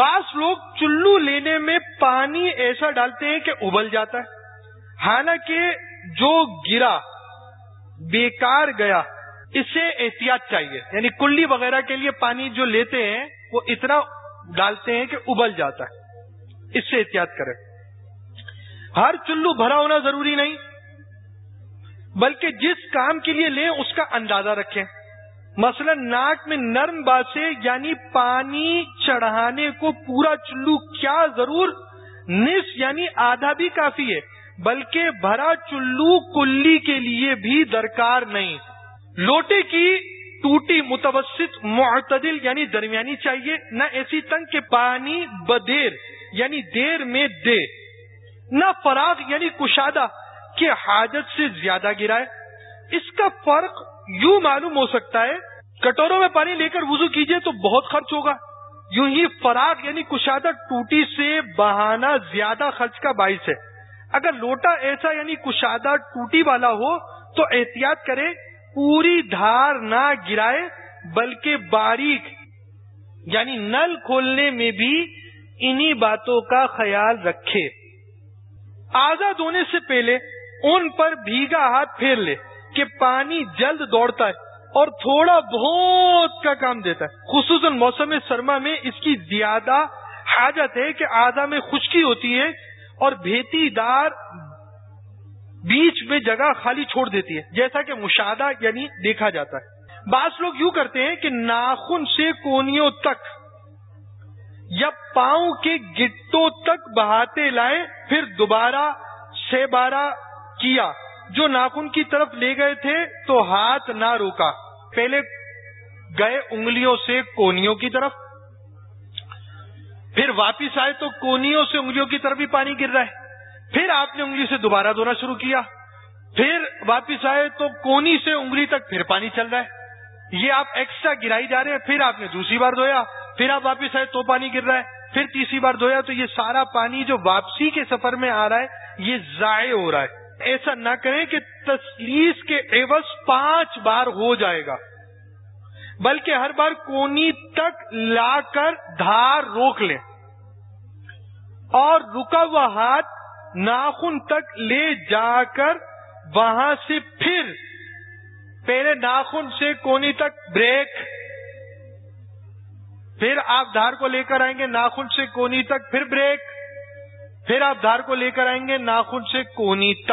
بعض لوگ چلو لینے میں پانی ایسا ڈالتے ہیں کہ ابل جاتا ہے۔ حالانکہ جو گرا، بیکار گیا اس سے احتیاط چاہیے۔ یعنی کلی وغیرہ کے لیے پانی جو لیتے ہیں، وہ اتنا ڈالتے ہیں کہ ابل جاتا ہے۔ اس سے احتیاط کریں۔ ہر چلو بھرا ہونا ضروری نہیں، بلکہ جس کام کے لیے لیں، اس کا اندازہ رکھیں۔ مثلا ناک میں نرم باسے یعنی پانی چڑھانے کو پورا چلو، کیا ضرور؟ نصف یعنی آدھا بھی کافی ہے، بلکہ بھرا چلو کلی کے لیے بھی درکار نہیں۔ لوٹے کی ٹوٹی متوسط معتدل یعنی درمیانی چاہیے، نہ ایسی تنگ کہ پانی بدیر یعنی دیر میں دے۔ نہ فراغ یعنی کشادہ، کہ حاجت سے زیادہ گرائے۔ اس کا فرق یوں معلوم ہو سکتا ہے، کٹوروں میں پانی لے کر وضو کیجیے تو بہت خرچ ہوگا۔ یوں ہی فراغ یعنی کشادہ ٹوٹی سے بہانا زیادہ خرچ کا باعث ہے۔ اگر لوٹا ایسا یعنی کشادہ ٹوٹی والا ہو، تو احتیاط کرے پوری دھار نہ گرائے، بلکہ باریک یعنی نل کھولنے میں بھی انہی باتوں کا خیال رکھے۔ آزاد ہونے سے پہلے ان پر بھیگا ہاتھ پھیر لے۔ کہ پانی جلد دوڑتا ہے اور تھوڑا بہت کا کام دیتا ہے۔ خصوصاً موسم سرما میں اس کی زیادہ حاجت ہے کہ آدھا میں خشکی ہوتی ہے اور بھیتی دار بیچ میں جگہ خالی چھوڑ دیتی ہے، جیسا کہ مشاہدہ یعنی دیکھا جاتا ہے۔ بعض لوگ یوں کرتے ہیں کہ ناخن سے کونیوں تک یا پاؤں کے گٹوں تک بہاتے لائے پھر دوبارہ سے بارہ کیا۔ جو ناخن کی طرف لے گئے تھے تو ہاتھ نہ روکا۔ پہلے گئے انگلیوں سے کونیوں کی طرف۔ پھر واپس آئے تو کونیوں سے انگلیوں کی طرف بھی پانی گر رہا ہے۔ پھر آپ نے انگلی سے دوبارہ دھونا شروع کیا۔ پھر واپس آئے تو کونی سے انگلی تک پھر پانی چل رہا ہے۔ یہ آپ ایکسٹرا گرائی جا رہے ہیں۔ پھر آپ نے دوسری بار دھویا۔ پھر آپ واپس آئے تو پانی گر رہا ہے۔ پھر تیسری بار دھویا تو یہ سارا پانی جو واپسی کے سفر میں آ رہا ہے، یہ ضائع ہو رہا ہے۔ ایسا نہ کریں کہ تسلیس کے عوض پانچ بار ہو جائے گا، بلکہ ہر بار کونی تک لا کر دھار روک لیں۔ اور رکا ہوا ہاتھ ناخن تک لے جا کر وہاں سے پھر پہلے ناخن سے کونی تک بریک، پھر آپ دھار کو لے کر آئیں گے، ناخن سے کونی تک پھر بریک، پھر آپ دھار کو لے کر آئیں گے، ناخن سے کونی تک۔